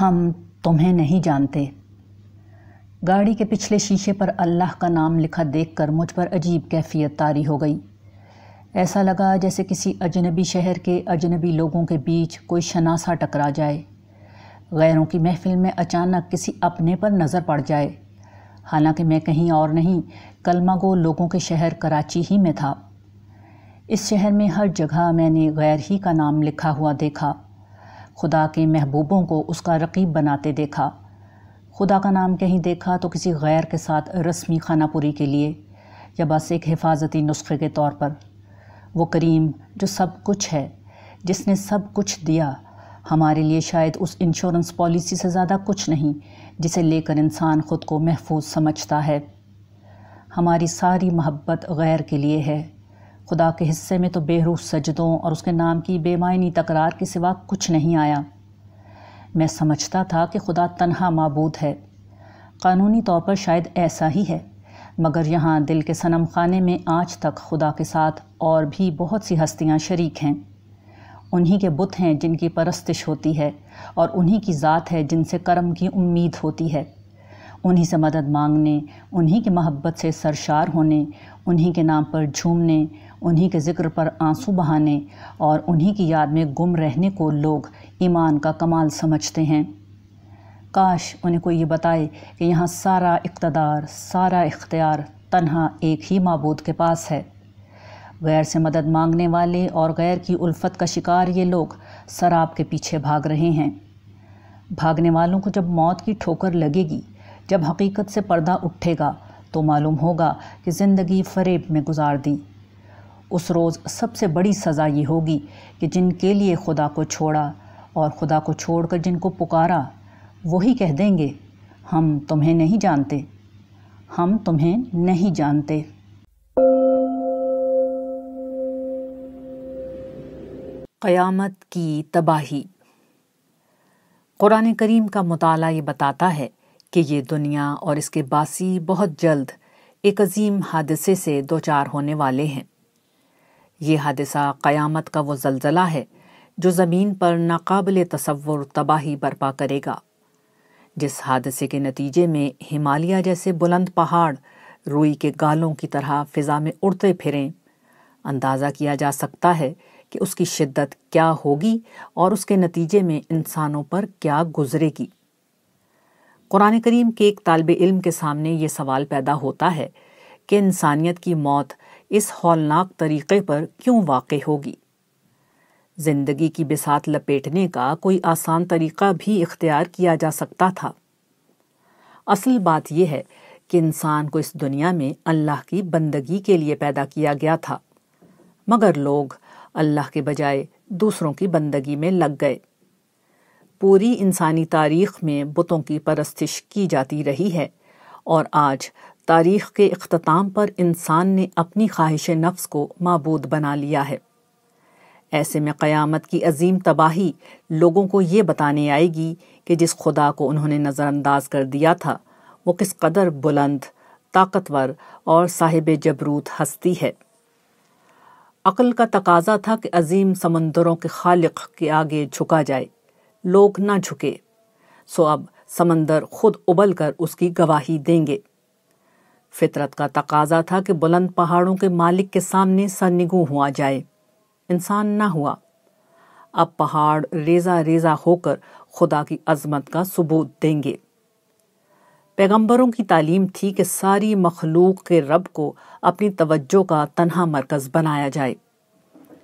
ہم تمہیں نہیں جانتے۔ گاڑی کے پچھلے شیشے پر اللہ کا نام لکھا دیکھ کر مجھ پر عجیب کیفیت طاری ہو گئی۔ ایسا لگا جیسے کسی اجنبی شہر کے اجنبی لوگوں کے بیچ کوئی شناسا ٹکرا جائے۔ غیروں کی محفل میں اچانک کسی اپنے پر نظر پڑ جائے۔ حالانکہ میں کہیں اور نہیں، کلمہ گو لوگوں کے شہر کراچی ہی میں تھا۔ اس شہر میں ہر جگہ میں نے غیر ہی کا نام لکھا ہوا دیکھا۔ خدا کے محبوبوں کو اس کا رقیب بناتے دیکھا۔ خدا کا نام کہیں دیکھا تو کسی غیر کے ساتھ رسمی خانہ پوری کے لیے یا بس ایک حفاظتی نسخے کے طور پر۔ وہ کریم جو سب کچھ ہے، جس نے سب کچھ دیا، ہمارے لیے شاید اس انشورنس پالیسی سے زیادہ کچھ نہیں، جسے لے کر انسان خود کو محفوظ سمجھتا ہے۔ ہماری ساری محبت غیر کے لیے ہے۔ خدا کے حصے میں تو بے روح سجدوں اور اس کے نام کی بے معنی تکرار کے سوا کچھ نہیں آیا۔ میں سمجھتا تھا کہ خدا تنہا معبود ہے۔ قانونی طور پر شاید ایسا ہی ہے، مگر یہاں دل کے صنم خانے میں آج تک خدا کے ساتھ اور بھی بہت سی ہستیاں شریک ہیں۔ انہی کے بت ہیں جن کی پرستش ہوتی ہے اور انہی کی ذات ہے جن سے کرم کی امید ہوتی ہے۔ انہی سے مدد مانگنے، انہی کی محبت سے سرشار ہونے، انہی کے نام پر جھومنے انہی کے ذکر پر آنسو بہانے اور انہی کی یاد میں گم رہنے کو لوگ ایمان کا کمال سمجھتے ہیں۔ کاش انہیں کوئی یہ بتائے کہ یہاں سارا اقتدار، سارا اختیار تنہا ایک ہی معبود کے پاس ہے۔ غیر سے مدد مانگنے والے اور غیر کی الفت کا شکار یہ لوگ سراب کے پیچھے بھاگ رہے ہیں۔ بھاگنے والوں کو جب موت کی ٹھوکر لگے گی، جب حقیقت سے پردہ اٹھے گا، تو معلوم ہوگا کہ زندگی فریب میں گزار دی۔ اس روز سب سے بڑی سزا یہ ہوگی کہ جن کے لیے خدا کو چھوڑا اور خدا کو چھوڑ کر جن کو پکارا، وہی کہہ دیں گے، ہم تمہیں نہیں جانتے۔ ہم تمہیں نہیں جانتے۔ قیامت کی تباہی۔ قرآن کریم کا مطالعہ یہ بتاتا ہے کہ یہ دنیا اور اس کے باسی بہت جلد ایک عظیم حادثے سے دوچار ہونے والے ہیں۔ یہ حادثہ قیامت کا وہ زلزلہ ہے جو زمین پر ناقابل تصور تباہی برپا کرے گا۔ جس حادثے کے نتیجے میں ہمالیہ جیسے بلند پہاڑ روئی کے گالوں کی طرح فضا میں اڑتے پھریں، اندازہ کیا جا سکتا ہے کہ اس کی شدت کیا ہوگی اور اس کے نتیجے میں انسانوں پر کیا گزرے گی۔ قرآن کریم کے ایک طالب علم کے سامنے یہ سوال پیدا ہوتا ہے کہ انسانیت کی موت اس ہولناک طریقے پر کیوں واقع ہوگی؟ زندگی کی بسات لپیٹنے کا کوئی آسان طریقہ بھی اختیار کیا جا سکتا تھا۔ اصل بات یہ ہے کہ انسان کو اس دنیا میں اللہ کی بندگی کے لیے پیدا کیا گیا تھا، مگر لوگ اللہ کے بجائے دوسروں کی بندگی میں لگ گئے۔ پوری انسانی تاریخ میں بتوں کی پرستش کی جاتی رہی ہے اور آج تاریخ کے اختتام پر انسان نے اپنی خواہش نفس کو معبود بنا لیا ہے۔ ایسے میں قیامت کی عظیم تباہی لوگوں کو یہ بتانے آئے گی کہ جس خدا کو انہوں نے نظر انداز کر دیا تھا، وہ کس قدر بلند، طاقتور اور صاحب جبروت ہستی ہے۔ عقل کا تقاضا تھا کہ عظیم سمندروں کے خالق کے آگے جھکا جائے۔ لوگ نہ جھکے۔ سو اب سمندر خود ابل کر اس کی گواہی دیں گے۔ فطرت کا تقاضا تھا کہ بلند پہاڑوں کے مالک کے سامنے سرنگو ہوا جائے۔ انسان نہ ہوا۔ اب پہاڑ ریزہ ریزہ ہو کر خدا کی عظمت کا ثبوت دیں گے۔ پیغمبروں کی تعلیم تھی کہ ساری مخلوق کے رب کو اپنی توجہ کا تنہا مرکز بنایا جائے۔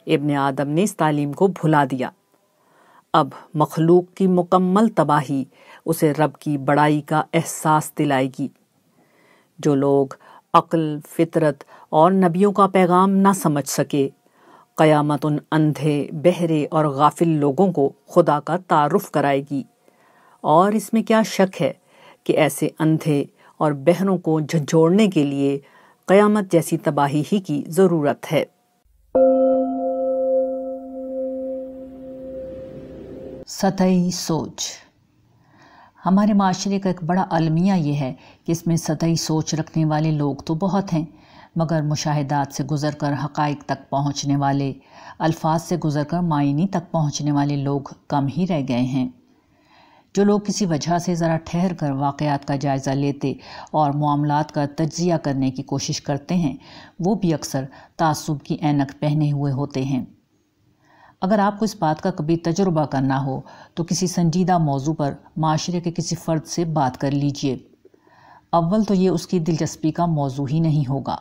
ابن آدم نے اس تعلیم کو بھلا دیا۔ اب مخلوق کی مکمل تباہی اسے رب کی بڑائی کا احساس دلائے گی۔ جو لوگ عقل، فطرت اور نبیوں کا پیغام نہ سمجھ سکے۔ قیامت ان اندھے، بہرے اور غافل لوگوں کو خدا کا تعارف کرائے گی۔ اور اس میں کیا شک ہے کہ ایسے اندھے اور بہروں کو جھنجھوڑنے کے لیے قیامت جیسی تباہی ہی کی ضرورت ہے۔ سطحی سوچ۔ ہمارے معاشرے کا ایک بڑا المیہ یہ ہے کہ اس میں سطحی سوچ رکھنے والے لوگ تو بہت ہیں، مگر مشاہدات سے گزر کر حقائق تک پہنچنے والے، الفاظ سے گزر کر معنی تک پہنچنے والے لوگ کم ہی رہ گئے ہیں۔ جو لوگ کسی وجہ سے ذرا ٹھہر کر واقعات کا جائزہ لیتے اور معاملات کا تجزیہ کرنے کی کوشش کرتے ہیں، وہ بھی اکثر تعصب کی اینک پہنے ہوئے ہوتے ہیں۔ اگر آپ کو اس بات کا کبھی تجربہ کرنا ہو، تو کسی سنجیدہ موضوع پر معاشرے کے کسی فرد سے بات کر لیجیے۔ اول تو یہ اس کی دلچسپی کا موضوع ہی نہیں ہوگا۔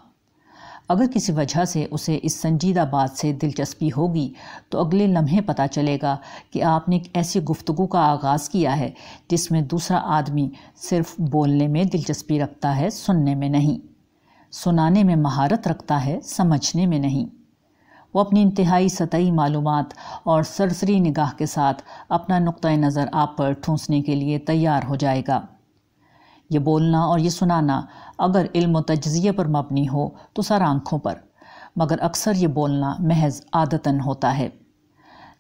اگر کسی وجہ سے اسے اس سنجیدہ بات سے دلچسپی ہوگی، تو اگلے لمحے پتہ چلے گا کہ آپ نے ایک ایسی گفتگو کا آغاز کیا ہے جس میں دوسرا آدمی صرف بولنے میں دلچسپی رکھتا ہے، سننے میں نہیں۔ سنانے میں مہارت رکھتا ہے، سمجھنے میں نہیں۔ وہ اپنی انتہائی سطحی معلومات اور سرسری نگاہ کے ساتھ اپنا نقطۂ نظر آپ پر ٹھونسنے کے لیے تیار ہو جائے گا۔ یہ بولنا اور یہ سنانا اگر علم و تجزیہ پر مبنی ہو تو سر آنکھوں پر، مگر اکثر یہ بولنا محض عادتاً ہوتا ہے۔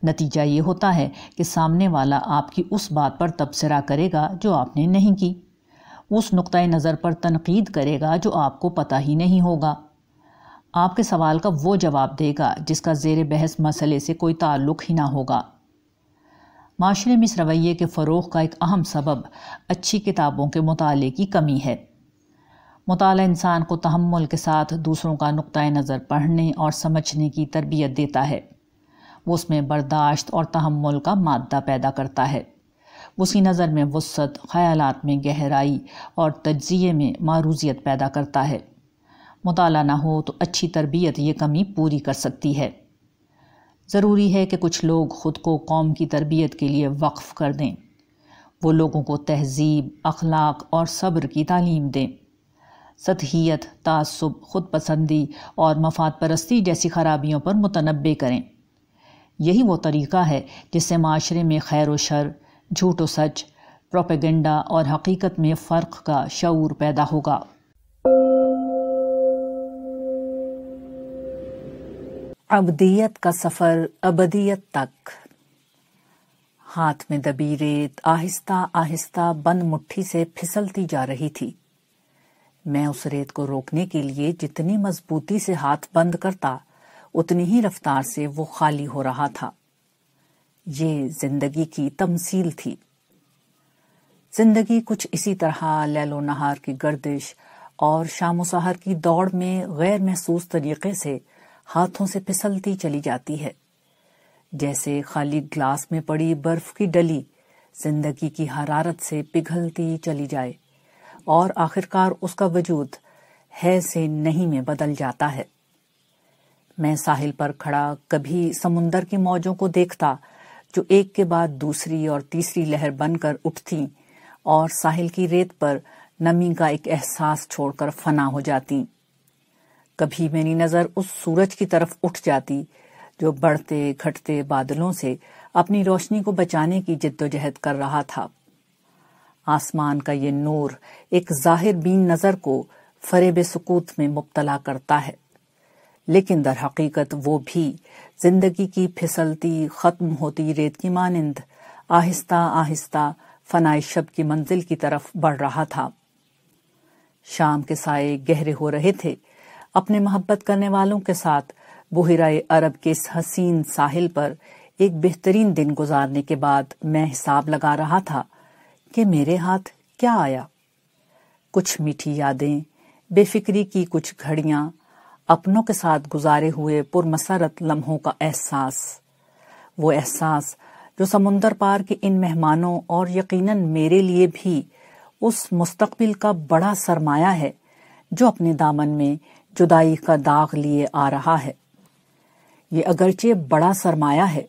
نتیجہ یہ ہوتا ہے کہ سامنے والا آپ کی اس بات پر تبصرہ کرے گا جو آپ نے نہیں کی۔ اس نقطۂ نظر پر تنقید کرے گا جو آپ کو پتہ ہی نہیں ہوگا۔ آپ کے سوال کا وہ جواب دے گا جس کا زیر بحث مسئلے سے کوئی تعلق ہی نہ ہوگا۔ معاشرے میں اس رویے کے فروغ کا ایک اہم سبب اچھی کتابوں کے مطالعے کی کمی ہے۔ مطالعہ انسان کو تحمل کے ساتھ دوسروں کا نقطۂ نظر پڑھنے اور سمجھنے کی تربیت دیتا ہے۔ وہ اس میں برداشت اور تحمل کا مادہ پیدا کرتا ہے۔ اس کی نظر میں وسعت، خیالات میں گہرائی اور تجزیے میں معروضیت پیدا کرتا ہے۔ مطالعہ نہ ہو تو اچھی تربیت یہ کمی پوری کر سکتی ہے۔ ضروری ہے کہ کچھ لوگ خود کو قوم کی تربیت کے لیے وقف کر دیں۔ وہ لوگوں کو تہذیب، اخلاق اور صبر کی تعلیم دیں۔ سطحیت تعصب خود پسندی اور مفاد پرستی جیسی خرابیوں پر متنبع کریں۔ یہی وہ طریقہ ہے جس سے معاشرے میں خیر و شر، جھوٹ و سچ، پروپیگنڈا اور حقیقت میں فرق کا شعور پیدا ہوگا۔ ابدیت کا سفر، ابدیت تک۔ ہاتھ میں دبی ریت آہستہ آہستہ بند مٹھی سے پھسلتی جا رہی تھی۔ میں اس ریت کو روکنے کے لیے جتنی مضبوطی سے ہاتھ بند کرتا، اتنی ہی رفتار سے وہ خالی ہو رہا تھا۔ یہ زندگی کی تمثیل تھی۔ زندگی کچھ اسی طرح لیل و نہار کی گردش اور شام و سہر کی دوڑ میں غیر محسوس طریقے سے ہاتھوں سے پھسلتی چلی جاتی ہے۔ جیسے خالی گلاس میں پڑی برف کی ڈلی، زندگی کی حرارت سے پگھلتی چلی جائے۔ اور آخرکار اس کا وجود ہے سے نہیں میں بدل جاتا ہے۔ میں ساحل پر کھڑا کبھی سمندر کی موجوں کو دیکھتا، جو ایک کے بعد دوسری اور تیسری لہر بن کر اٹھتی اور ساحل کی ریت پر نمی کا ایک احساس چھوڑ کر فنا ہو جاتی۔ کبھی میری نظر اس سورج کی طرف اٹھ جاتی جو بڑھتے گھٹتے بادلوں سے اپنی روشنی کو بچانے کی جد و جہد کر رہا تھا۔ آسمان کا یہ نور ایک ظاہر بین نظر کو فریب سکوت میں مبتلا کرتا ہے، لیکن در حقیقت وہ بھی زندگی کی پھسلتی، ختم ہوتی ریت کی مانند آہستہ آہستہ فنائی شب کی منزل کی طرف بڑھ رہا تھا۔ شام کے سائے گہرے ہو رہے تھے اپنے محبت کرنے والوں کے ساتھ بحیرہ عرب کے اس حسین ساحل پر ایک بہترین دن گزارنے کے بعد میں حساب لگا رہا تھا کہ میرے ہاتھ کیا آیا۔ کچھ میٹھی یادیں، بے فکری کی کچھ گھڑیاں، اپنوں کے ساتھ گزارے ہوئے پر مسرت لمحوں کا احساس۔ وہ احساس جو سمندر پار کے ان مہمانوں اور یقیناً میرے لیے بھی اس مستقبل کا بڑا سرمایہ ہے جو اپنے دامن میں جدائی کا داغ لیے آ رہا ہے۔ یہ اگرچہ بڑا سرمایہ ہے،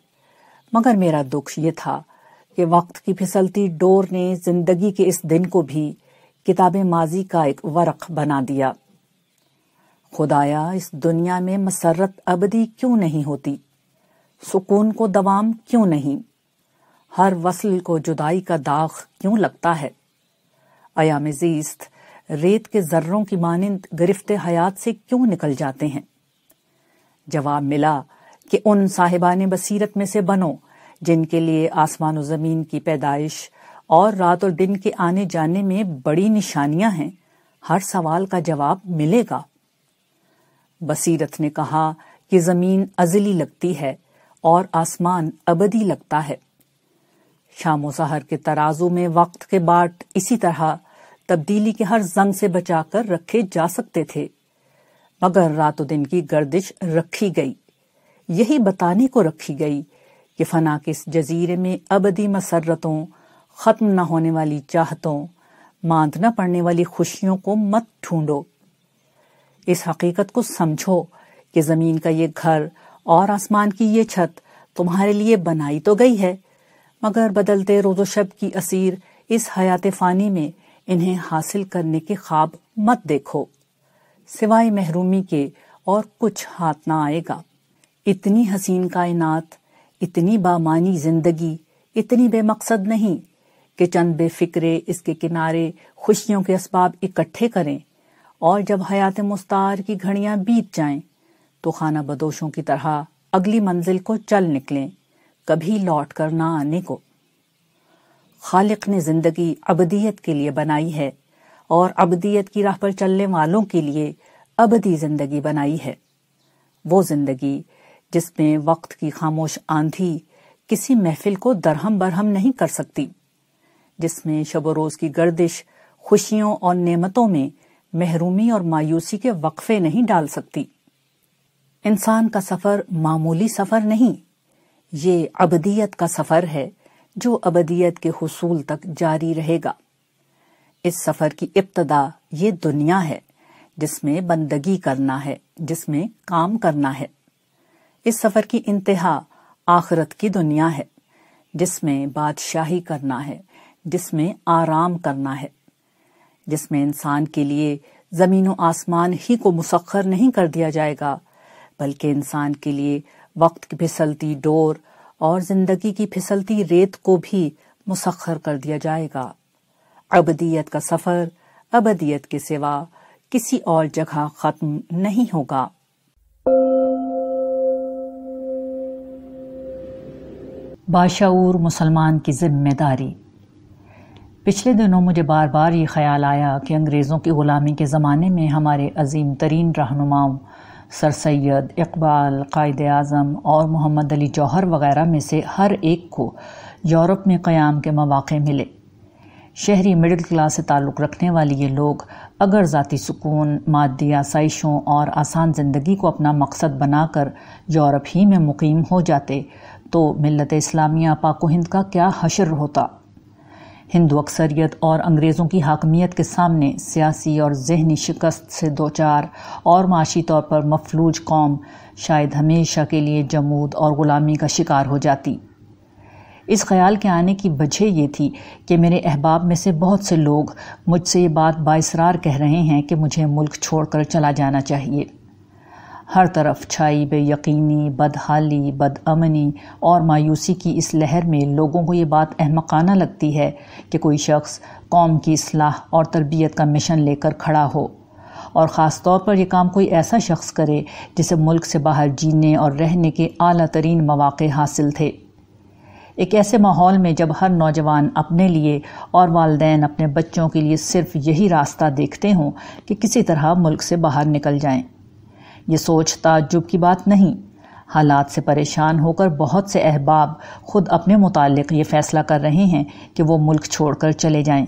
مگر میرا دکھ یہ تھا کہ وقت کی پھسلتی ڈور نے زندگی کے اس دن کو بھی کتاب ماضی کا ایک ورق بنا دیا۔ خدایا، اس دنیا میں مسرت ابدی کیوں نہیں ہوتی؟ سکون کو دوام کیوں نہیں؟ ہر وصل کو جدائی کا داغ کیوں لگتا ہے؟ ایام زیست ریت کے ذروں کی مانند گرفت حیات سے کیوں نکل جاتے ہیں؟ جواب ملا کہ ان صاحبان بصیرت میں سے بنو، جن کے لیے آسمان و زمین کی پیدائش اور رات اور دن کے آنے جانے میں بڑی نشانیاں ہیں، ہر سوال کا جواب ملے گا۔ بصیرت نے کہا کہ زمین ازلی لگتی ہے اور آسمان ابدی لگتا ہے۔ شام و سحر کے ترازو میں وقت کے باٹ اسی طرح تبدیلی کے ہر زنگ سے بچا کر رکھے جا سکتے تھے۔ مگر رات و دن کی گردش رکھی گئی۔ یہی بتانے کو رکھی گئی کہ فنا کے اس جزیرے میں ابدی مسرتوں، ختم نہ ہونے والی چاہتوں ماند نہ پڑنے والی خوشیوں کو مت ڈھونڈو۔ اس حقیقت کو سمجھو کہ زمین کا یہ گھر اور آسمان کی یہ چھت تمہارے لیے بنائی تو گئی ہے، مگر بدلتے روز و شب کی اسیر اس حیات فانی میں انہیں حاصل کرنے کے خواب مت دیکھو۔ سوائے محرومی کے اور کچھ ہاتھ نہ آئے گا۔ اتنی حسین کائنات، اتنی بامانی زندگی، اتنی بے مقصد نہیں کہ چند بے فکرے اس کے کنارے خوشیوں کے اسباب اکٹھے کریں اور جب حیات مستار کی گھڑیاں بیت جائیں تو خانہ بدوشوں کی طرح اگلی منزل کو چل نکلیں، کبھی لوٹ کر نہ آنے کو۔ خالق نے زندگی ابدیت کے لیے بنائی ہے اور ابدیت کی راہ پر چلنے والوں کے لیے ابدی زندگی بنائی ہے۔ وہ زندگی جس میں وقت کی خاموش آندھی کسی محفل کو درہم برہم نہیں کر سکتی، جس میں شب و روز کی گردش، خوشیوں اور نعمتوں میں محرومی اور مایوسی کے وقفے نہیں ڈال سکتی۔ انسان کا سفر معمولی سفر نہیں، یہ ابدیت کا سفر ہے۔ جو ابدیت کے حصول تک جاری رہے گا۔ اس سفر کی ابتدا یہ دنیا ہے جس میں بندگی کرنا ہے، جس میں کام کرنا ہے۔ اس سفر کی انتہا آخرت کی دنیا ہے، جس میں بادشاہی کرنا ہے، جس میں آرام کرنا ہے۔ جس میں انسان کے لیے زمین و آسمان ہی کو مسخر نہیں کر دیا جائے گا، بلکہ انسان کے لیے وقت کی پھسلتی ڈور اور زندگی کی پھسلتی ریت کو بھی مسخر کر دیا جائے گا۔ ابدیت کا سفر، ابدیت کے سوا کسی اور جگہ ختم نہیں ہوگا۔ باشعور مسلمان کی ذمہ داری۔ پچھلے دنوں مجھے بار بار یہ خیال آیا کہ انگریزوں کی غلامی کے زمانے میں ہمارے عظیم ترین رہنماؤں سر سید اقبال، قائد اعظم اور محمد علی جوہر وغیرہ میں سے ہر ایک کو یورپ میں قیام کے مواقع ملے۔ شہری مڈل کلاس سے تعلق رکھنے والی یہ لوگ اگر ذاتی سکون، مادی آسائشوں اور آسان زندگی کو اپنا مقصد بنا کر یورپ ہی میں مقیم ہو جاتے تو ملت اسلامیہ، پاک و ہند کا کیا حشر ہوتا؟ ہندو اکثریت اور انگریزوں کی حاکمیت کے سامنے سیاسی اور ذہنی شکست سے دوچار اور معاشی طور پر مفلوج قوم شاید ہمیشہ کے لیے جمود اور غلامی کا شکار ہو جاتی۔ اس خیال کے آنے کی وجہ یہ تھی کہ میرے احباب میں سے بہت سے لوگ مجھ سے یہ بات باعثرار کہہ رہے ہیں کہ مجھے ملک چھوڑ کر چلا جانا چاہیے۔ ہر طرف چھائی بے یقینی بدحالی بد امنی اور مایوسی کی اس لہر میں لوگوں کو یہ بات احمقانہ لگتی ہے کہ کوئی شخص قوم کی اصلاح اور تربیت کا مشن لے کر کھڑا ہو اور خاص طور پر یہ کام کوئی ایسا شخص کرے جسے ملک سے باہر جینے اور رہنے کے اعلیٰ ترین مواقع حاصل تھے۔ ایک ایسے ماحول میں جب ہر نوجوان اپنے لیے اور والدین اپنے بچوں کے لیے صرف یہی راستہ دیکھتے ہوں کہ کسی طرح ملک سے باہر نکل جائیں۔ یہ سوچ تعجب کی بات نہیں۔ حالات سے پریشان ہو کر بہت سے احباب خود اپنے متعلق یہ فیصلہ کر رہے ہیں کہ وہ ملک چھوڑ کر چلے جائیں۔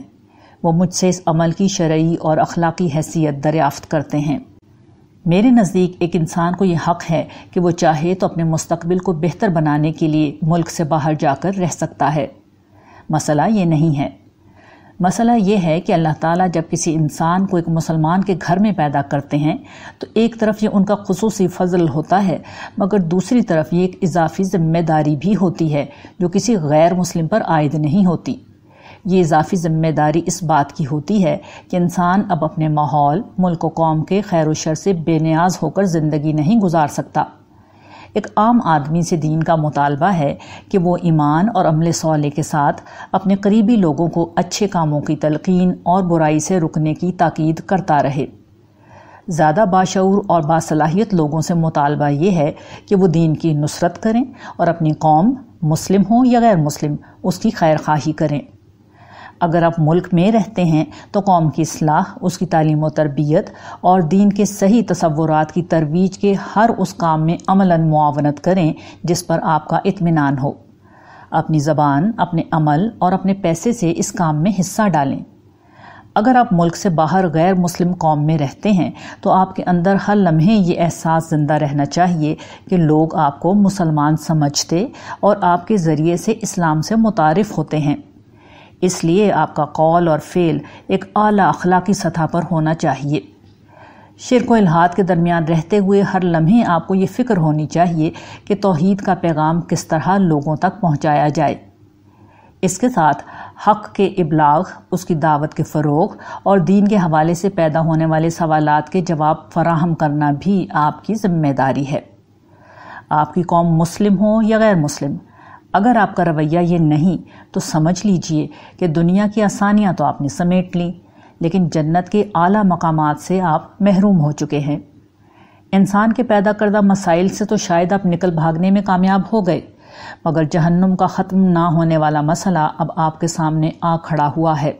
وہ مجھ سے اس عمل کی شرعی اور اخلاقی حیثیت دریافت کرتے ہیں۔ میرے نزدیک ایک انسان کو یہ حق ہے کہ وہ چاہے تو اپنے مستقبل کو بہتر بنانے کے لیے ملک سے باہر جا کر رہ سکتا ہے۔ مسئلہ یہ نہیں ہے مسئلہ یہ ہے کہ اللہ تعالیٰ جب کسی انسان کو ایک مسلمان کے گھر میں پیدا کرتے ہیں، تو ایک طرف یہ ان کا خصوصی فضل ہوتا ہے، مگر دوسری طرف یہ ایک اضافی ذمہ داری بھی ہوتی ہے جو کسی غیر مسلم پر عائد نہیں ہوتی۔ یہ اضافی ذمہ داری اس بات کی ہوتی ہے کہ انسان اب اپنے ماحول، ملک و قوم کے خیر و شر سے بے نیاز ہو کر زندگی نہیں گزار سکتا۔ ایک عام آدمی سے دین کا مطالبہ ہے کہ وہ ایمان اور عمل صالح کے ساتھ اپنے قریبی لوگوں کو اچھے کاموں کی تلقین اور برائی سے رکنے کی تاکید کرتا رہے۔ زیادہ باشعور اور باصلاحیت لوگوں سے مطالبہ یہ ہے کہ وہ دین کی نصرت کریں اور اپنی قوم مسلم ہوں یا غیر مسلم، اس کی خیر خواہی کریں۔ اگر آپ ملک میں رہتے ہیں تو قوم کی اصلاح، اس کی تعلیم و تربیت اور دین کے صحیح تصورات کی ترویج کے ہر اس کام میں عملاً معاونت کریں جس پر آپ کا اطمینان ہو۔ اپنی زبان، اپنے عمل اور اپنے پیسے سے اس کام میں حصہ ڈالیں۔ اگر آپ ملک سے باہر غیر مسلم قوم میں رہتے ہیں تو آپ کے اندر ہر لمحے یہ احساس زندہ رہنا چاہیے کہ لوگ آپ کو مسلمان سمجھتے اور آپ کے ذریعے سے اسلام سے متعارف ہوتے ہیں۔ اس لیے آپ کا قول اور فعل ایک اعلیٰ اخلاقی سطح پر ہونا چاہیے۔ شرک و الحاد کے درمیان رہتے ہوئے ہر لمحے آپ کو یہ فکر ہونی چاہیے کہ توحید کا پیغام کس طرح لوگوں تک پہنچایا جائے۔ اس کے ساتھ حق کے ابلاغ، اس کی دعوت کے فروغ اور دین کے حوالے سے پیدا ہونے والے سوالات کے جواب فراہم کرنا بھی آپ کی ذمہ داری ہے۔ آپ کی قوم مسلم ہو یا غیر مسلم اگر آپ کا رویہ یہ نہیں، تو سمجھ لیجیے کہ دنیا کی آسانیاں تو آپ نے سمیٹ لیں لیکن جنت کے اعلیٰ مقامات سے آپ محروم ہو چکے ہیں۔ انسان کے پیدا کردہ مسائل سے تو شاید آپ نکل بھاگنے میں کامیاب ہو گئے، مگر جہنم کا ختم نہ ہونے والا مسئلہ اب آپ کے سامنے آ کھڑا ہوا ہے۔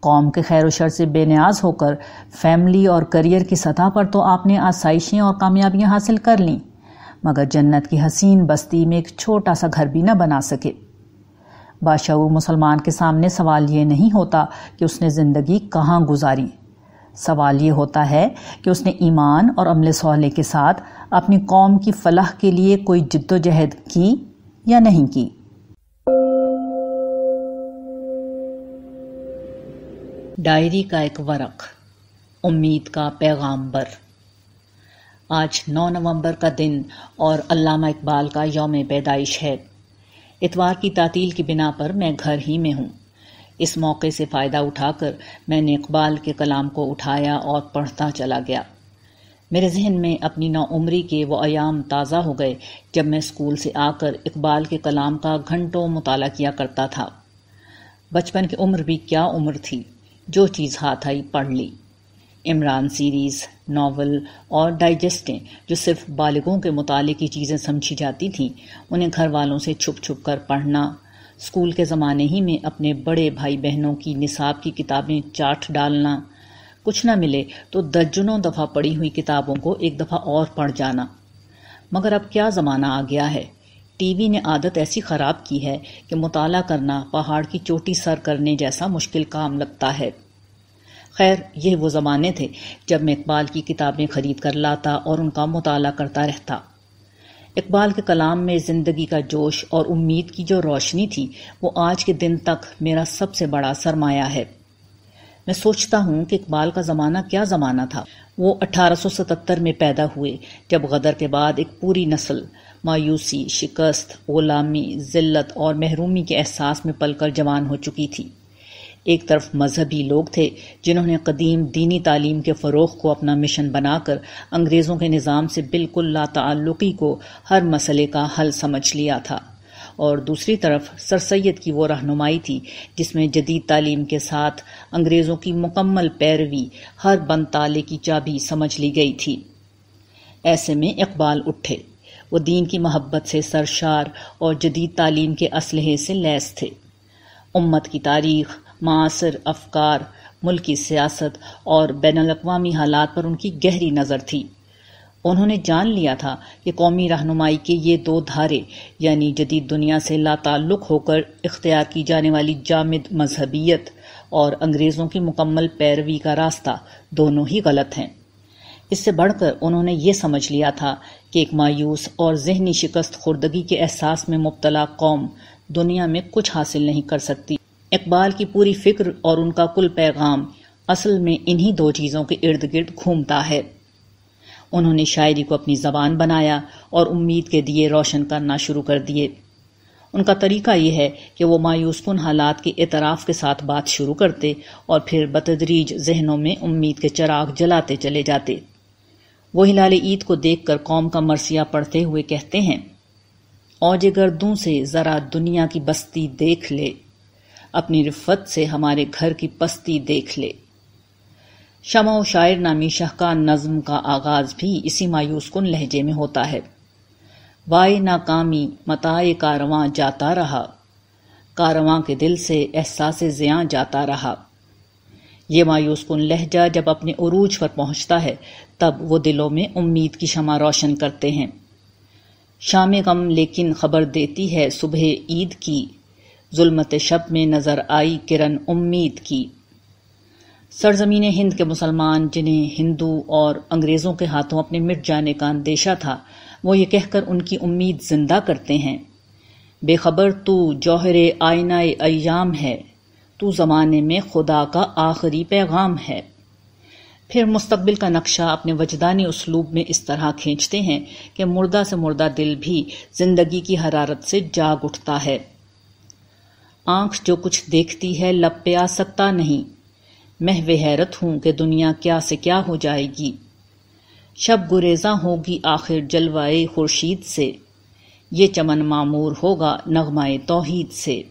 قوم کے خیر و شر سے بے نیاز ہو کر فیملی اور کریئر کی سطح پر تو آپ نے آسائشیں اور کامیابیاں حاصل کر لیں۔ مگر جنت کی حسین بستی میں ایک چھوٹا سا گھر بھی نہ بنا سکے۔ باشعور مسلمان کے سامنے سوال یہ نہیں ہوتا کہ اس نے زندگی کہاں گزاری۔ سوال یہ ہوتا ہے کہ اس نے ایمان اور عمل صالح کے ساتھ اپنی قوم کی فلاح کے لیے کوئی جد و جہد کی یا نہیں کی۔ ڈائری کا ایک ورق، امید کا پیغام بر آج نو نومبر کا دن اور علامہ اقبال کا یوم پیدائش ہے۔ اتوار کی تعطیل کی بنا پر میں گھر ہی میں ہوں۔ اس موقع سے فائدہ اٹھا کر میں نے اقبال کے کلام کو اٹھایا اور پڑھتا چلا گیا۔ میرے ذہن میں اپنی نو عمری کے وہ ایام تازہ ہو گئے جب میں اسکول سے آ کر اقبال کے کلام کا گھنٹوں مطالعہ کیا کرتا تھا۔ بچپن کی عمر بھی کیا عمر تھی؟ جو چیز ہاتھ آئی پڑھ لی۔ عمران سیریز ناول اور ڈائجسٹیں جو صرف بالغوں کے مطالعے کی چیزیں سمجھی جاتی تھیں، انہیں گھر والوں سے چھپ چھپ کر پڑھنا۔ اسکول کے زمانے ہی میں اپنے بڑے بھائی بہنوں کی نصاب کی کتابیں چاٹ ڈالنا۔ کچھ نہ ملے تو درجنوں دفعہ پڑھی ہوئی کتابوں کو ایک دفعہ اور پڑھ جانا۔ مگر اب کیا زمانہ آ گیا ہے؟ ٹی وی نے عادت ایسی خراب کی ہے کہ مطالعہ کرنا پہاڑ کی چوٹی سر کرنے جیسا مشکل کام لگتا ہے۔ خیر، یہ وہ زمانے تھے جب میں اقبال کی کتابیں خرید کر لاتا اور ان کا مطالعہ کرتا رہتا۔ اقبال کے کلام میں زندگی کا جوش اور امید کی جو روشنی تھی، وہ آج کے دن تک میرا سب سے بڑا سرمایہ ہے۔ میں سوچتا ہوں کہ اقبال کا زمانہ کیا زمانہ تھا۔ وہ اٹھارہ سو ستتر میں پیدا ہوئے، جب غدر کے بعد ایک پوری نسل مایوسی، شکست، غلامی، ذلت اور محرومی کے احساس میں پل کر جوان ہو چکی تھی۔ ایک طرف مذہبی لوگ تھے جنہوں نے قدیم دینی تعلیم کے فروغ کو اپنا مشن بنا کر انگریزوں کے نظام سے بالکل لا تعلقی کو ہر مسئلے کا حل سمجھ لیا تھا۔ اور دوسری طرف سر سید کی وہ رہنمائی تھی جس میں جدید تعلیم کے ساتھ انگریزوں کی مکمل پیروی ہر بند تالے کی چابی سمجھ لی گئی تھی۔ ایسے میں اقبال اٹھے۔ وہ دین کی محبت سے سرشار اور جدید تعلیم کے اسلحے سے لیس تھے۔ امت کی تاریخ معاصر افکار، ملکی سیاست اور بین الاقوامی حالات پر ان کی گہری نظر تھی۔ انہوں نے جان لیا تھا کہ قومی رہنمائی کے یہ دو دھارے یعنی جدید دنیا سے لا تعلق ہو کر اختیار کی جانے والی جامد مذہبیت اور انگریزوں کی مکمل پیروی کا راستہ دونوں ہی غلط ہیں۔ اس سے بڑھ کر انہوں نے یہ سمجھ لیا تھا کہ ایک مایوس اور ذہنی شکست خوردگی کے احساس میں مبتلا قوم دنیا میں کچھ حاصل نہیں کر سکتی۔ اقبال کی پوری فکر اور ان کا کل پیغام اصل میں انہی دو چیزوں کے ارد گرد گھومتا ہے۔ انہوں نے شاعری کو اپنی زبان بنایا اور امید کے دیے روشن کرنا شروع کر دیے۔ ان کا طریقہ یہ ہے کہ وہ مایوس کن حالات کے اعتراف کے ساتھ بات شروع کرتے اور پھر بتدریج ذہنوں میں امید کے چراغ جلاتے چلے جاتے۔ وہ ہلال عید کو دیکھ کر قوم کا مرثیہ پڑھتے ہوئے کہتے ہیں اوج گردوں سے ذرا دنیا کی بستی دیکھ لے۔ اپنی رفت سے ہمارے گھر کی پستی دیکھ لے۔ شمع و شاعر نامی شہکار نظم کا آغاز بھی اسی مایوس کن لہجے میں ہوتا ہے۔ وائے ناکامی متائے کارواں جاتا رہا۔ کارواں کے دل سے احساس زیاں جاتا رہا۔ یہ مایوس کن لہجہ جب اپنے عروج پر پہنچتا ہے، تب وہ دلوں میں امید کی شمع روشن کرتے ہیں۔ شام غم لیکن خبر دیتی ہے صبح عید کی۔ ظلمت شب میں نظر آئی کرن امید کی۔ سرزمین ہند کے مسلمان جنہیں ہندو اور انگریزوں کے ہاتھوں اپنے مٹ جانے کا اندیشہ تھا، وہ یہ کہہ کر ان کی امید زندہ کرتے ہیں۔ بے خبر تو جوہر آئینہ ایام ہے، تو زمانے میں خدا کا آخری پیغام ہے۔ پھر مستقبل کا نقشہ اپنے وجدانی اسلوب میں اس طرح کھینچتے ہیں کہ مردہ سے مردہ دل بھی زندگی کی حرارت سے جاگ اٹھتا ہے۔ آنکھ جو کچھ دیکھتی ہے لب پہ آ سکتا نہیں۔ محو حیرت ہوں کہ دنیا کیا سے کیا ہو جائے گی۔ شب گریزاں ہوگی آخر جلوائے خورشید سے۔ یہ چمن معمور ہوگا نغمائے توحید سے۔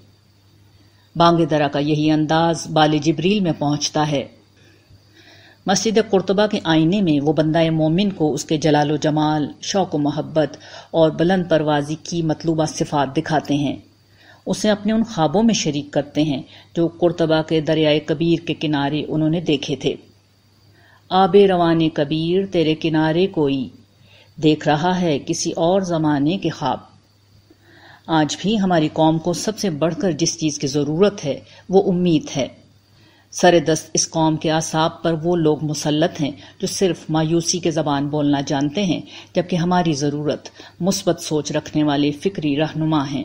بانگ درا کا یہی انداز بال جبریل میں پہنچتا ہے۔ مسجد قرطبہ کے آئینے میں وہ بندہ مومن کو اس کے جلال و جمال، شوق و محبت اور بلند پروازی کی مطلوبہ صفات دکھاتے ہیں۔ اسے اپنے ان خوابوں میں شریک کرتے ہیں جو قرطبہ کے دریائے کبیر کے کنارے انہوں نے دیکھے تھے۔ آب روان کبیر، تیرے کنارے کوئی۔ دیکھ رہا ہے کسی اور زمانے کے خواب۔ آج بھی ہماری قوم کو سب سے بڑھ کر جس چیز کی ضرورت ہے، وہ امید ہے۔ سر دست اس قوم کے اعصاب پر وہ لوگ مسلط ہیں جو صرف مایوسی کے زبان بولنا جانتے ہیں، جبکہ ہماری ضرورت مثبت سوچ رکھنے والے فکری رہنما ہیں۔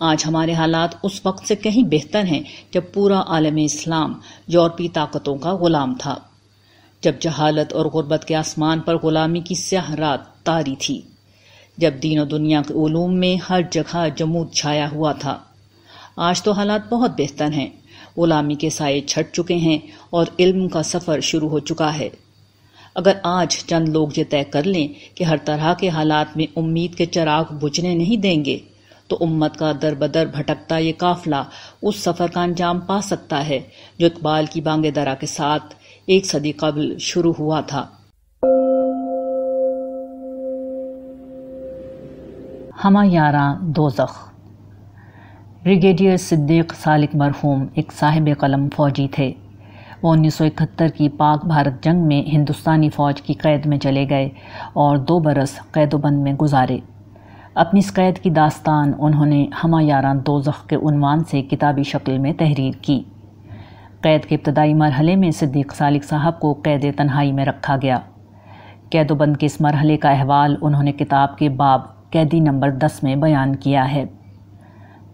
آج ہمارے حالات اس وقت سے کہیں بہتر ہیں جب پورا عالم اسلام یورپی طاقتوں کا غلام تھا، جب جہالت اور غربت کے آسمان پر غلامی کی سیاہ رات تاری تھی، جب دین و دنیا کے علوم میں ہر جگہ جمود چھایا ہوا تھا۔ آج تو حالات بہت بہتر ہیں، غلامی کے سائے چھٹ چکے ہیں اور علم کا سفر شروع ہو چکا ہے۔ اگر آج چند لوگ یہ طے کر لیں کہ ہر طرح کے حالات میں امید کے چراغ بجھنے نہیں دیں گے تو امت کا در بدر بھٹکتا یہ قافلہ اس سفر کا انجام پا سکتا ہے جو اقبال کی بانگ درا کے ساتھ ایک صدی قبل شروع ہوا تھا۔ ہما یاراں دوزخ۔ بریگیڈیئر صدیق سالک مرحوم ایک صاحب قلم فوجی تھے۔ وہ انیس سو اکہتر کی پاک بھارت جنگ میں ہندوستانی فوج کی قید میں چلے گئے اور دو برس قید و بند میں گزارے۔ اپنی اس قید کی داستان انہوں نے ہما یاران دوزخ کے عنوان سے کتابی شکل میں تحریر کی۔ قید کے ابتدائی مرحلے میں صدیق سالک صاحب کو قید تنہائی میں رکھا گیا۔ قید و بند کے اس مرحلے کا احوال انہوں نے کتاب کے باب قیدی نمبر دس میں بیان کیا ہے۔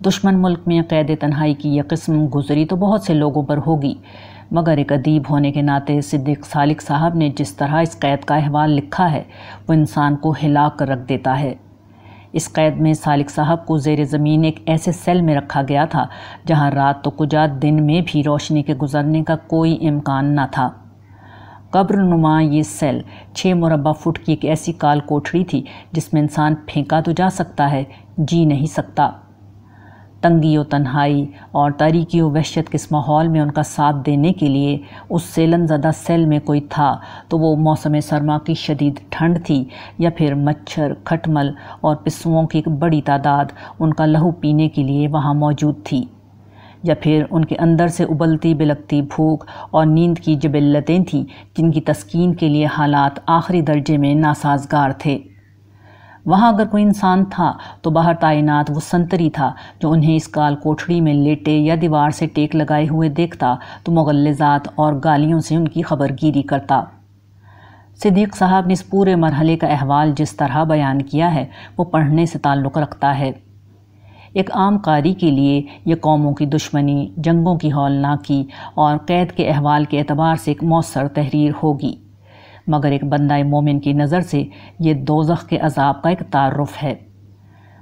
دشمن ملک میں قید تنہائی کی یہ قسم گزری تو بہت سے لوگوں پر ہوگی، مگر ایک ادیب ہونے کے ناطے صدیق سالک صاحب نے جس طرح اس قید کا احوال لکھا ہے، وہ انسان کو ہلا کر رکھ دیتا ہے۔ اس قید میں سالک صاحب کو زیر زمین ایک ایسے سیل میں رکھا گیا تھا جہاں رات تو کجا دن میں بھی روشنی کے گزرنے کا کوئی امکان نہ تھا۔ قبر نما یہ سیل چھ مربع فٹ کی ایک ایسی کال کوٹھڑی تھی جس میں انسان پھینکا تو جا سکتا ہے جی نہیں سکتا۔ تنگی و تنہائی اور تاریکی و وحشت کے اس ماحول میں ان کا ساتھ دینے کے لیے اس سیلن زدہ سیل میں کوئی تھا تو وہ موسم سرما کی شدید ٹھنڈ تھی یا پھر مچھر، کھٹمل اور پسوؤں کی ایک بڑی تعداد ان کا لہو پینے کے لیے وہاں موجود تھی یا پھر ان کے اندر سے ابلتی بلکتی بھوک اور نیند کی جبلتیں تھیں جن کی تسکین کے لیے حالات آخری درجے میں ناسازگار تھے۔ وہاں اگر کوئی انسان تھا تو باہر تعینات وہ سنتری تھا جو انہیں اس کال کوٹھڑی میں لیٹے یا دیوار سے ٹیک لگائے ہوئے دیکھتا تو مغلزات اور گالیوں سے ان کی خبر گیری کرتا۔ صدیق صاحب نے اس پورے مرحلے کا احوال جس طرح بیان کیا ہے وہ پڑھنے سے تعلق رکھتا ہے۔ ایک عام قاری کے لیے یہ قوموں کی دشمنی، جنگوں کی ہولناکی اور قید کے احوال کے اعتبار سے ایک مؤثر تحریر ہوگی۔ مگر ایک بندہ مومن کی نظر سے یہ دوزخ کے عذاب کا ایک تعارف ہے۔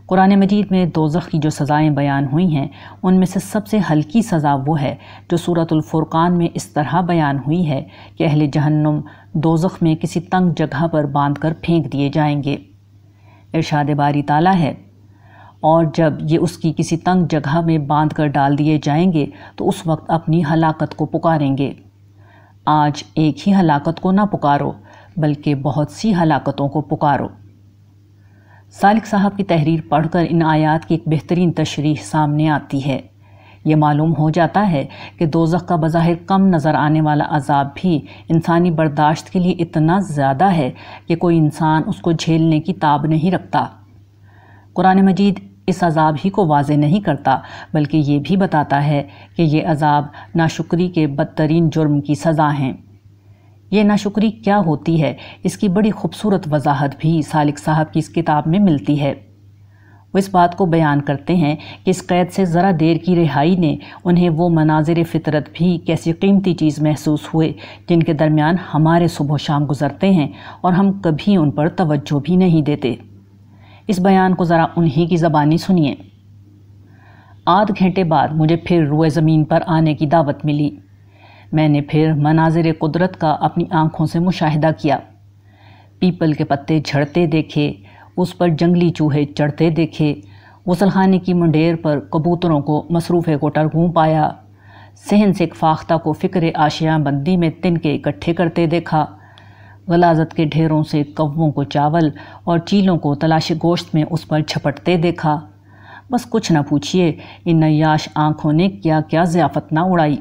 قرآن مجید میں دوزخ کی جو سزائیں بیان ہوئی ہیں، ان میں سے سب سے ہلکی سزا وہ ہے جو صورت الفرقان میں اس طرح بیان ہوئی ہے کہ اہل جہنم دوزخ میں کسی تنگ جگہ پر باندھ کر پھینک دیے جائیں گے۔ ارشاد باری تعالیٰ ہے، اور جب یہ اس کی کسی تنگ جگہ میں باندھ کر ڈال دیے جائیں گے تو اس وقت اپنی ہلاکت کو پکاریں گے۔ آج ایک ہی ہلاکت کو نہ پکارو، بلکہ بہت سی ہلاکتوں کو پکارو۔ سالک صاحب کی تحریر پڑھ کر ان آیات کی ایک بہترین تشریح سامنے آتی ہے۔ یہ معلوم ہو جاتا ہے کہ دوزخ کا بظاہر کم نظر آنے والا عذاب بھی انسانی برداشت کے لیے اتنا زیادہ ہے کہ کوئی انسان اس کو جھیلنے کی تاب نہیں رکھتا۔ قرآن مجید اس عذاب ہی کو واضح نہیں کرتا، بلکہ یہ بھی بتاتا ہے کہ یہ عذاب ناشکری کے بدترین جرم کی سزا ہیں۔ یہ ناشکری کیا ہوتی ہے؟ اس کی بڑی خوبصورت وضاحت بھی سالک صاحب کی اس کتاب میں ملتی ہے۔ وہ اس بات کو بیان کرتے ہیں کہ اس قید سے ذرا دیر کی رہائی نے انہیں وہ مناظر فطرت بھی کیسی قیمتی چیز محسوس ہوئے جن کے درمیان ہمارے صبح و شام گزرتے ہیں اور ہم کبھی ان پر توجہ بھی نہیں دیتے۔ اس بیان کو ذرا انہی کی زبانی سنیے۔ آدھ گھنٹے بعد مجھے پھر روئے زمین پر آنے کی دعوت ملی۔ میں نے پھر مناظر قدرت کا اپنی آنکھوں سے مشاہدہ کیا۔ پیپل کے پتے جھڑتے دیکھے، اس پر جنگلی چوہے چڑھتے دیکھے۔ غسل خانے کی منڈیر پر کبوتروں کو مصروف کوٹر گھوم پایا۔ سہن سے ایک فاختہ کو فکر آشیاں بندی میں تن کے اکٹھے کرتے دیکھا۔ غلازت کے ڈھیروں سے کووں کو چاول اور چیلوں کو تلاش گوشت میں اس پر چھپٹتے دیکھا۔ بس کچھ نہ پوچھئے، ان نیاش آنکھوں نے کیا کیا ضیافت نہ اڑائی۔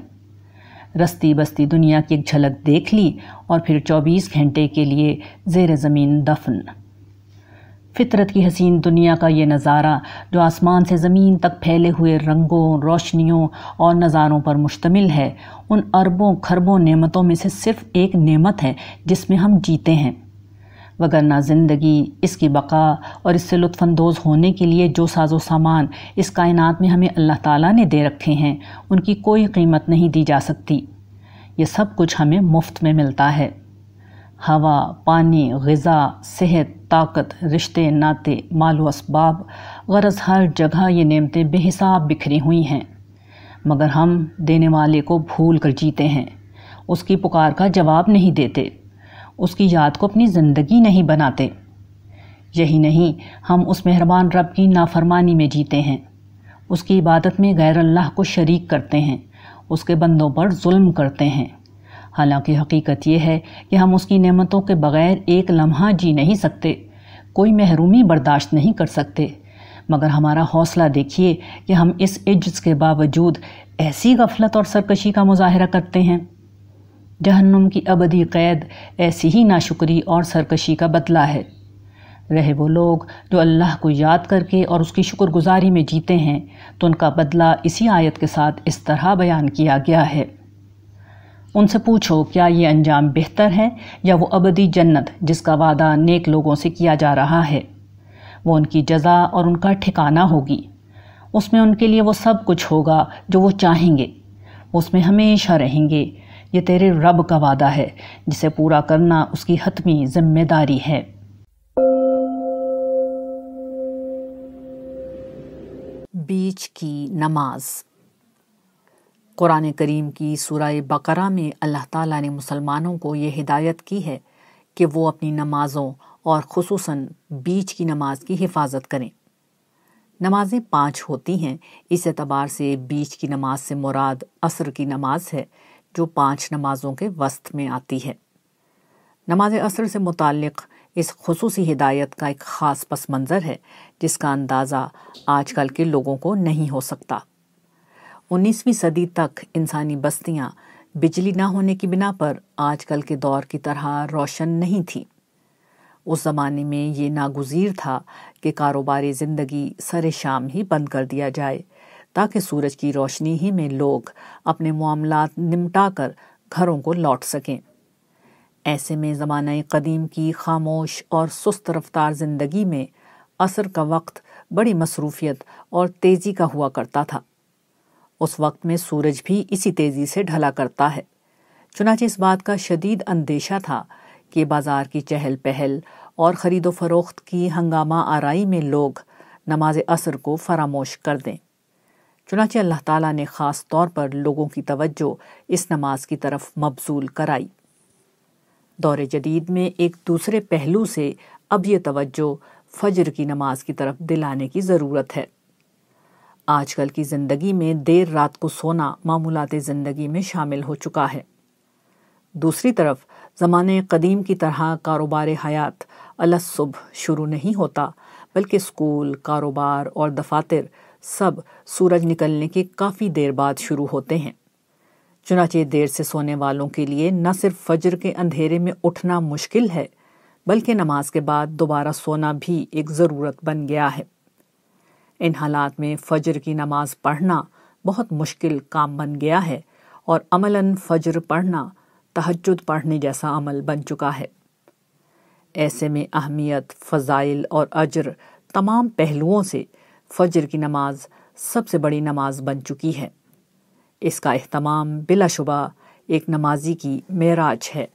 رستی بستی دنیا کی ایک جھلک دیکھ لی اور پھر چوبیس گھنٹے کے لیے زیر زمین دفن۔ فطرت کی حسین دنیا کا یہ نظارہ جو آسمان سے زمین تک پھیلے ہوئے رنگوں، روشنیوں اور نظاروں پر مشتمل ہے، ان اربوں، کھربوں، نعمتوں میں سے صرف ایک نعمت ہے جس میں ہم جیتے ہیں۔ وگرنہ زندگی اس کی بقا اور اس سے لطف اندوز ہونے کے لیے جو ساز و سامان اس کائنات میں ہمیں اللہ تعالیٰ نے دے رکھے ہیں، ان کی کوئی قیمت نہیں دی جا سکتی۔ یہ سب کچھ ہمیں مفت میں ملتا ہے۔ ہوا، پانی، غذا، صحت، طاقت، رشتے ناتے مال و اسباب، غرض ہر جگہ یہ نعمتیں بے حساب بکھری ہوئی ہیں۔ مگر ہم دینے والے کو بھول کر جیتے ہیں۔ اس کی پکار کا جواب نہیں دیتے۔ اس کی یاد کو اپنی زندگی نہیں بناتے۔ یہی نہیں، ہم اس مہربان رب کی نافرمانی میں جیتے ہیں۔ اس کی عبادت میں غیر اللہ کو شریک کرتے ہیں۔ اس کے بندوں پر ظلم کرتے ہیں۔ حالانکہ حقیقت یہ ہے کہ ہم اس کی نعمتوں کے بغیر ایک لمحہ جی نہیں سکتے، کوئی محرومی برداشت نہیں کر سکتے۔ مگر ہمارا حوصلہ دیکھیے کہ ہم اس عجز کے باوجود ایسی غفلت اور سرکشی کا مظاہرہ کرتے ہیں۔ جہنم کی ابدی قید ایسی ہی ناشکری اور سرکشی کا بدلہ ہے۔ رہے وہ لوگ جو اللہ کو یاد کر کے اور اس کی شکر گزاری میں جیتے ہیں، تو ان کا بدلہ اسی آیت کے ساتھ اس طرح بیان کیا گیا ہے۔ ان سے پوچھو کیا یہ انجام بہتر ہے یا وہ ابدی جنت جس کا وعدہ نیک لوگوں سے کیا جا رہا ہے؟ وہ ان کی جزا اور ان کا ٹھکانہ ہوگی۔ اس میں ان کے لیے وہ سب کچھ ہوگا جو وہ چاہیں گے۔ اس میں ہمیشہ رہیں گے۔ یہ تیرے رب کا وعدہ ہے، جسے پورا کرنا اس کی حتمی ذمہ داری ہے۔ بیچ کی نماز۔ قرآن کریم کی سورہ بقرہ میں اللہ تعالیٰ نے مسلمانوں کو یہ ہدایت کی ہے کہ وہ اپنی نمازوں اور خصوصاً بیچ کی نماز کی حفاظت کریں۔ نمازیں پانچ ہوتی ہیں۔ اس اعتبار سے بیچ کی نماز سے مراد عصر کی نماز ہے، جو پانچ نمازوں کے وسط میں آتی ہے۔ نماز عصر سے متعلق اس خصوصی ہدایت کا ایک خاص پس منظر ہے، جس کا اندازہ آج کل کے لوگوں کو نہیں ہو سکتا۔ انیسویں صدی تک انسانی بستیاں بجلی نہ ہونے کی بنا پر آج کل کے دور کی طرح روشن نہیں تھیں۔ اس زمانے میں یہ ناگزیر تھا کہ کاروباری زندگی سر شام ہی بند کر دیا جائے تاکہ سورج کی روشنی ہی میں لوگ اپنے معاملات نمٹا کر گھروں کو لوٹ سکیں۔ ایسے میں زمانہ قدیم کی خاموش اور سست رفتار زندگی میں عصر کا وقت بڑی مصروفیت اور تیزی کا ہوا کرتا تھا۔ اس وقت میں سورج بھی اسی تیزی سے ڈھلا کرتا ہے۔ چنانچہ اس بات کا شدید اندیشہ تھا کہ بازار کی چہل پہل اور خرید و فروخت کی ہنگامہ آرائی میں لوگ نماز عصر کو فراموش کر دیں۔ چنانچہ اللہ تعالیٰ نے خاص طور پر لوگوں کی توجہ اس نماز کی طرف مبزول کرائی۔ دور جدید میں ایک دوسرے پہلو سے اب یہ توجہ فجر کی نماز کی طرف دلانے کی ضرورت ہے۔ آج کل کی زندگی میں دیر رات کو سونا معمولات زندگی میں شامل ہو چکا ہے۔ دوسری طرف، زمانے قدیم کی طرح کاروبار حیات اللہ صبح شروع نہیں ہوتا، بلکہ اسکول، کاروبار اور دفاتر سب سورج نکلنے کے کافی دیر بعد شروع ہوتے ہیں۔ چنانچہ دیر سے سونے والوں کے لیے نہ صرف فجر کے اندھیرے میں اٹھنا مشکل ہے، بلکہ نماز کے بعد دوبارہ سونا بھی ایک ضرورت بن گیا ہے۔ ان حالات میں فجر کی نماز پڑھنا بہت مشکل کام بن گیا ہے اور عملاً فجر پڑھنا تہجد پڑھنے جیسا عمل بن چکا ہے۔ ایسے میں اہمیت، فضائل اور اجر تمام پہلوؤں سے فجر کی نماز سب سے بڑی نماز بن چکی ہے۔ اس کا اہتمام بلا شبہ ایک نمازی کی معراج ہے۔